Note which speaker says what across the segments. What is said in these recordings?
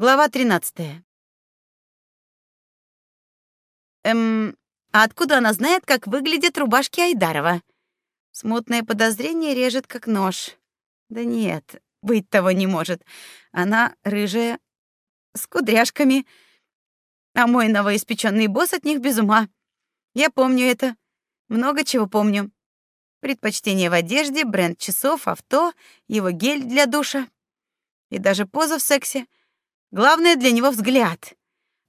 Speaker 1: Глава 13. Эм, а откуда она знает, как выглядят рубашки Айдарова? Смутное подозрение режет как нож. Да нет, быть того не может. Она рыжая, с кудряшками, а мой новоиспеченный босс от них без ума. Я помню это. Много чего помню. Предпочтение в одежде, бренд часов, авто, его гель для душа и даже поза в сексе — Главное для него взгляд,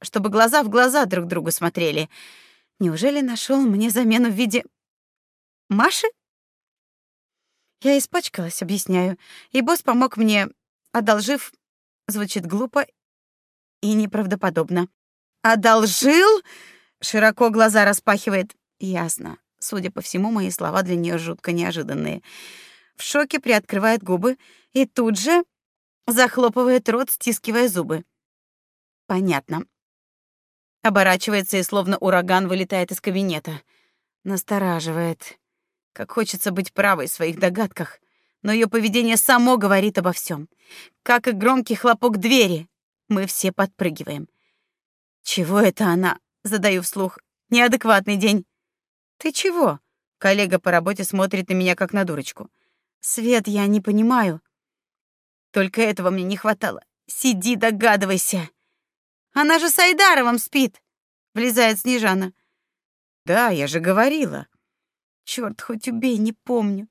Speaker 1: чтобы глаза в глаза друг другу смотрели. Неужели нашел мне замену в виде Маши? Я испачкалась, объясняю, и босс помог мне, одолжив, звучит глупо и неправдоподобно. Одолжил? Широко глаза распахивает. Ясно. Судя по всему, мои слова для нее жутко неожиданные. В шоке приоткрывает губы и тут же захлопывает рот, стискивая зубы. Понятно. Оборачивается и словно ураган вылетает из кабинета. Настораживает. Как хочется быть правой в своих догадках, но ее поведение само говорит обо всем. Как и громкий хлопок двери. Мы все подпрыгиваем. Чего это она? Задаю вслух. Неадекватный день. Ты чего? Коллега по работе смотрит на меня как на дурочку. Свет, я не понимаю. Только этого мне не хватало. Сиди, догадывайся. Она же с Айдаровым спит, влезает Снежана. Да, я же говорила. Черт, хоть убей, не помню.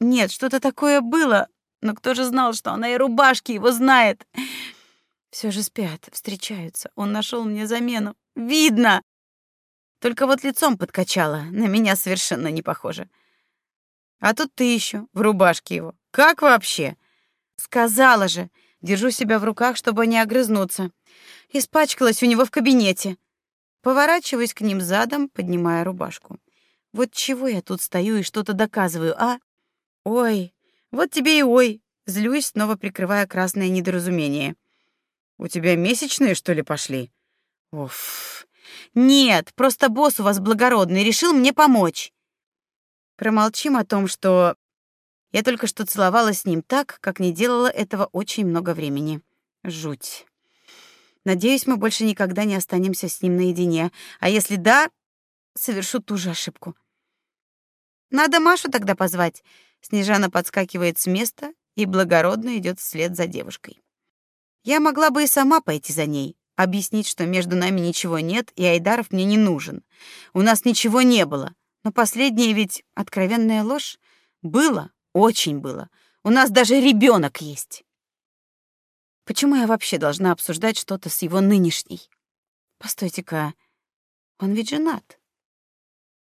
Speaker 1: Нет, что-то такое было, но кто же знал, что она и рубашки его знает? Все же спят, встречаются. Он нашел мне замену. Видно. Только вот лицом подкачала, на меня совершенно не похоже. А тут ты еще в рубашке его. Как вообще? Сказала же, держу себя в руках, чтобы не огрызнуться. Испачкалась у него в кабинете. Поворачиваюсь к ним задом, поднимая рубашку. Вот чего я тут стою и что-то доказываю, а? Ой, вот тебе и ой. Злюсь, снова прикрывая красное недоразумение. У тебя месячные, что ли, пошли? Уф. Нет, просто босс у вас благородный, решил мне помочь. Промолчим о том, что я только что целовалась с ним так, как не делала этого очень много времени. Жуть. Надеюсь, мы больше никогда не останемся с ним наедине. А если да, совершу ту же ошибку. Надо Машу тогда позвать. Снежана подскакивает с места и благородно идет вслед за девушкой. Я могла бы и сама пойти за ней, объяснить, что между нами ничего нет, и Айдаров мне не нужен. У нас ничего не было. Но последнее ведь откровенная ложь. Было, очень было. У нас даже ребенок есть. Почему я вообще должна обсуждать что-то с его нынешней? Постойте-ка, он ведь женат.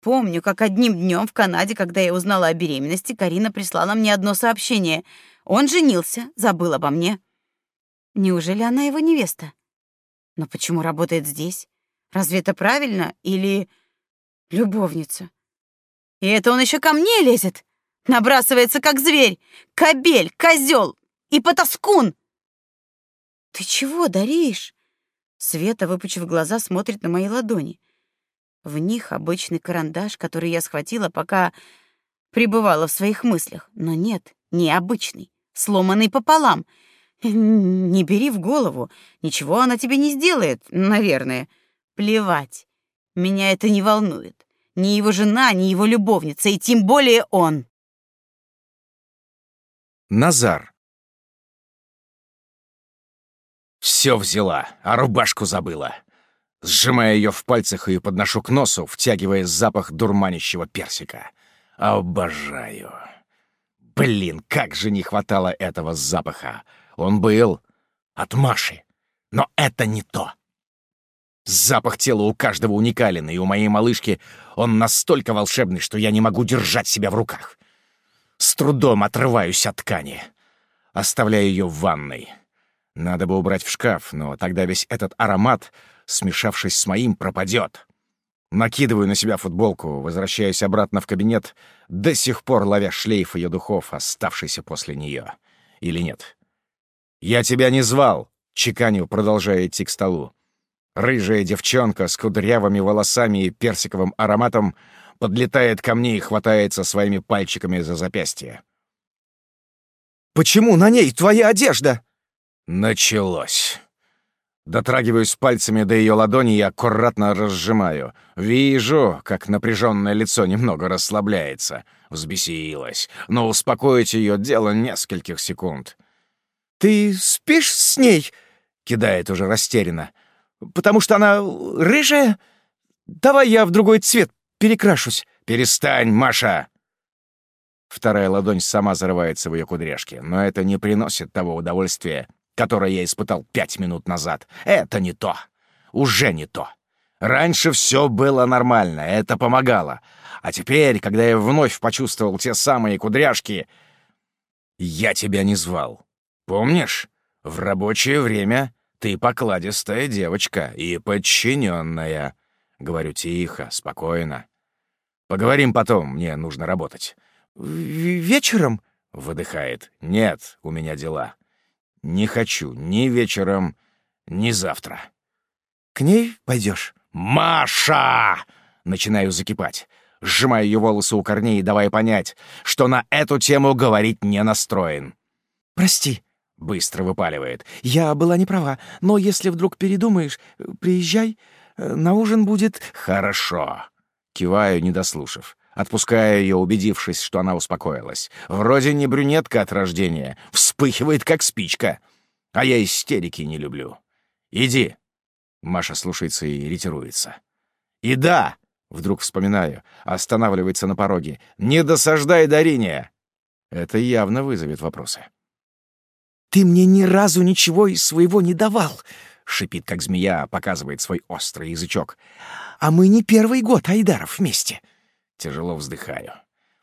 Speaker 1: Помню, как одним днем в Канаде, когда я узнала о беременности, Карина прислала мне одно сообщение. Он женился, забыл обо мне. Неужели она его невеста? Но почему работает здесь? Разве это правильно или любовница? И это он еще ко мне лезет? Набрасывается, как зверь, кобель, козел и потаскун. Ты чего, даришь? Света, выпучив глаза, смотрит на мои ладони. В них обычный карандаш, который я схватила, пока пребывала в своих мыслях. Но нет, необычный, сломанный пополам. Не бери в голову, ничего она тебе не сделает, наверное. Плевать. Меня это не волнует. Ни его жена, ни его любовница, и тем более он.
Speaker 2: Назар. Все взяла, а рубашку забыла. Сжимая ее в пальцах и подношу к носу, втягивая запах дурманящего персика. Обожаю. Блин, как же не хватало этого запаха. Он был от Маши. Но это не то. Запах тела у каждого уникален, и у моей малышки он настолько волшебный, что я не могу держать себя в руках. С трудом отрываюсь от ткани. Оставляю ее в ванной. Надо бы убрать в шкаф, но тогда весь этот аромат, смешавшись с моим, пропадет. Накидываю на себя футболку, возвращаюсь обратно в кабинет, до сих пор ловя шлейф ее духов, оставшийся после нее. Или нет? «Я тебя не звал!» — чеканю, продолжая идти к столу. Рыжая девчонка с кудрявыми волосами и персиковым ароматом подлетает ко мне и хватается своими пальчиками за запястье.
Speaker 3: «Почему на ней твоя одежда?»
Speaker 2: Началось. Дотрагиваюсь пальцами до ее ладони и аккуратно разжимаю. Вижу, как напряженное лицо немного расслабляется. Взбесилась. Но успокоить ее дело нескольких секунд.
Speaker 3: «Ты спишь с ней?» — кидает уже растерянно. «Потому что она рыжая? Давай я в другой цвет перекрашусь».
Speaker 2: «Перестань, Маша!» Вторая ладонь сама зарывается в ее кудряшки, но это не приносит того удовольствия, которое я испытал пять минут назад. Это не то. Уже не то. Раньше все было нормально, это помогало. А теперь, когда я вновь почувствовал те самые кудряшки, я тебя не звал. Помнишь? В рабочее время ты покладистая девочка и подчиненная. Говорю тихо, спокойно. Поговорим потом, мне нужно работать.
Speaker 3: «Вечером?»
Speaker 2: — выдыхает. «Нет, у меня дела. Не хочу ни вечером, ни завтра.
Speaker 3: К ней пойдешь?
Speaker 2: Маша! Начинаю закипать. Сжимаю ее волосы у корней, давая понять, что на эту тему говорить не настроен.
Speaker 3: «Прости», —
Speaker 2: быстро выпаливает.
Speaker 3: «Я была не права, но если вдруг передумаешь, приезжай, на ужин будет...»
Speaker 2: «Хорошо», — киваю, не дослушав. Отпуская ее, убедившись, что она успокоилась. Вроде не брюнетка от рождения, вспыхивает, как спичка. А я истерики не люблю. «Иди!» Маша слушается и ретируется. «И да!» — вдруг вспоминаю, останавливается на пороге. «Не досаждай Дарине!» Это явно вызовет вопросы.
Speaker 3: «Ты мне ни разу ничего из своего не давал!» — шипит, как змея, показывает свой острый язычок. «А мы не первый год Айдаров вместе!»
Speaker 2: Тяжело вздыхаю.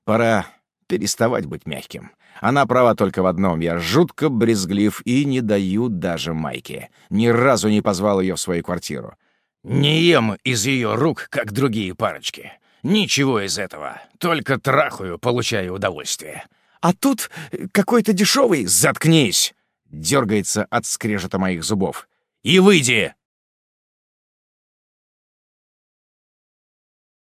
Speaker 2: Пора переставать быть мягким. Она права только в одном. Я жутко брезглив и не даю даже майки. Ни разу не позвал ее в свою квартиру. Не ем из ее рук, как другие парочки. Ничего из этого. Только трахаю, получаю удовольствие.
Speaker 3: А тут какой-то дешевый.
Speaker 2: Заткнись! Дергается от скрежета моих зубов. И выйди!